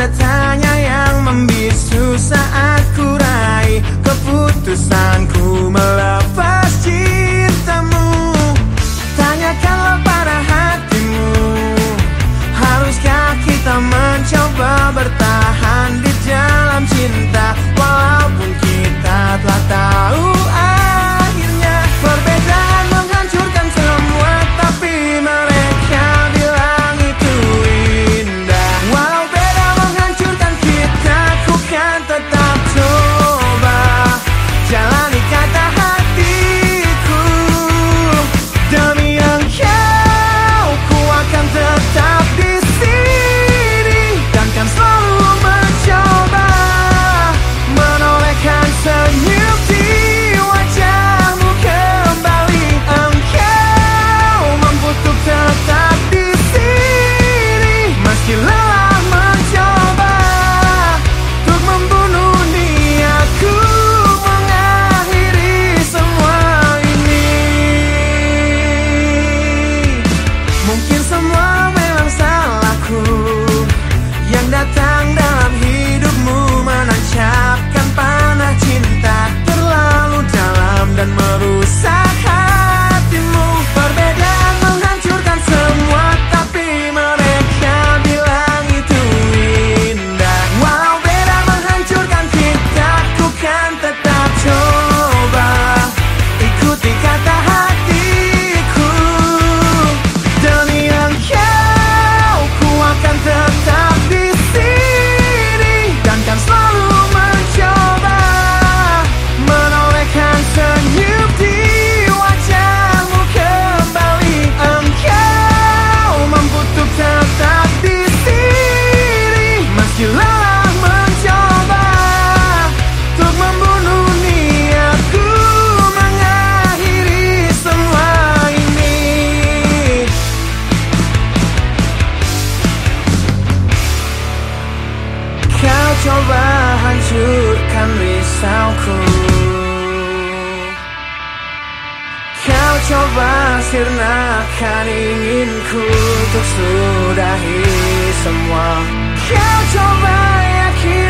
the time coba hancurkan risauku. Kau coba sirnakan inginku Untuk sudahi semua. Kau coba yakin